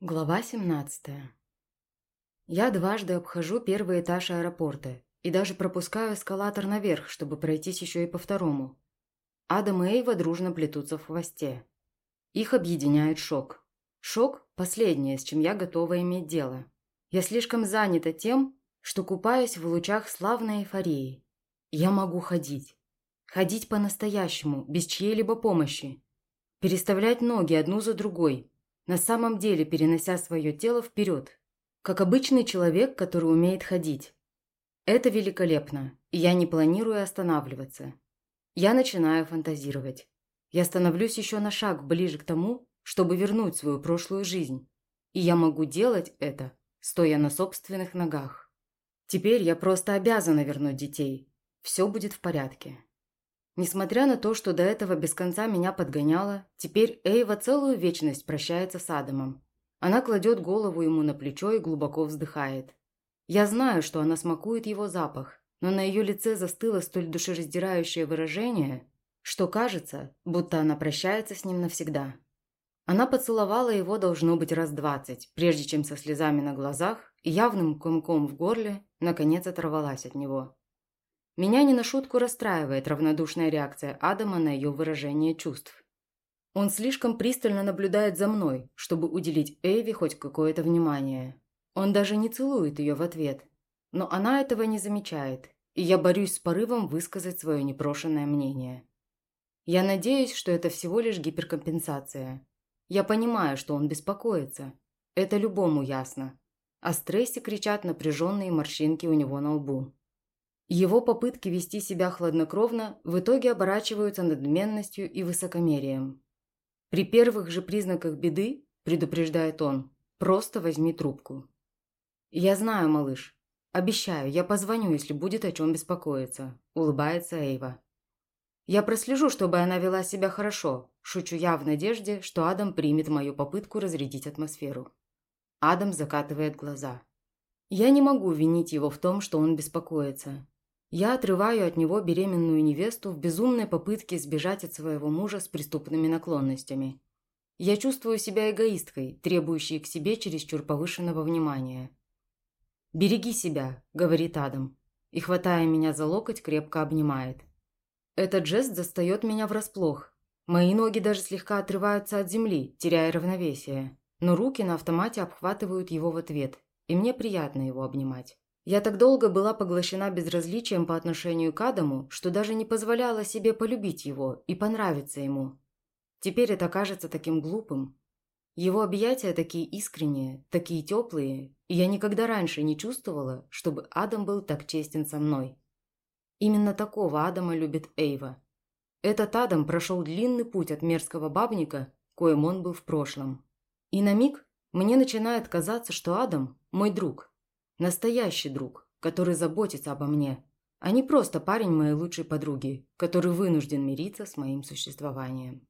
Глава 17 Я дважды обхожу первый этаж аэропорта и даже пропускаю эскалатор наверх, чтобы пройтись еще и по второму. Адам и Эйва дружно плетутся в хвосте. Их объединяет шок. Шок – последнее, с чем я готова иметь дело. Я слишком занята тем, что купаюсь в лучах славной эйфории. Я могу ходить. Ходить по-настоящему, без чьей-либо помощи. Переставлять ноги одну за другой – на самом деле перенося свое тело вперед, как обычный человек, который умеет ходить. Это великолепно, и я не планирую останавливаться. Я начинаю фантазировать. Я становлюсь еще на шаг ближе к тому, чтобы вернуть свою прошлую жизнь. И я могу делать это, стоя на собственных ногах. Теперь я просто обязана вернуть детей. Все будет в порядке. Несмотря на то, что до этого без конца меня подгоняла, теперь Эйва целую вечность прощается с Адамом. Она кладет голову ему на плечо и глубоко вздыхает. Я знаю, что она смакует его запах, но на ее лице застыло столь душераздирающее выражение, что кажется, будто она прощается с ним навсегда. Она поцеловала его, должно быть, раз двадцать, прежде чем со слезами на глазах и явным комком в горле наконец оторвалась от него. Меня не на шутку расстраивает равнодушная реакция Адама на ее выражение чувств. Он слишком пристально наблюдает за мной, чтобы уделить Эйви хоть какое-то внимание. Он даже не целует ее в ответ. Но она этого не замечает, и я борюсь с порывом высказать свое непрошенное мнение. Я надеюсь, что это всего лишь гиперкомпенсация. Я понимаю, что он беспокоится. Это любому ясно. О стрессе кричат напряженные морщинки у него на лбу. Его попытки вести себя хладнокровно в итоге оборачиваются надменностью и высокомерием. При первых же признаках беды, предупреждает он, просто возьми трубку. «Я знаю, малыш. Обещаю, я позвоню, если будет о чем беспокоиться», – улыбается Эйва. «Я прослежу, чтобы она вела себя хорошо», – шучу я в надежде, что Адам примет мою попытку разрядить атмосферу. Адам закатывает глаза. Я не могу винить его в том, что он беспокоится. Я отрываю от него беременную невесту в безумной попытке сбежать от своего мужа с преступными наклонностями. Я чувствую себя эгоисткой, требующей к себе чересчур повышенного внимания. «Береги себя», – говорит Адам, и, хватая меня за локоть, крепко обнимает. Этот жест застает меня врасплох. Мои ноги даже слегка отрываются от земли, теряя равновесие. Но руки на автомате обхватывают его в ответ, и мне приятно его обнимать. Я так долго была поглощена безразличием по отношению к Адаму, что даже не позволяла себе полюбить его и понравиться ему. Теперь это кажется таким глупым. Его объятия такие искренние, такие теплые, и я никогда раньше не чувствовала, чтобы Адам был так честен со мной. Именно такого Адама любит Эйва. Этот Адам прошел длинный путь от мерзкого бабника, коим он был в прошлом. И на миг мне начинает казаться, что Адам – мой друг, Настоящий друг, который заботится обо мне, а не просто парень моей лучшей подруги, который вынужден мириться с моим существованием.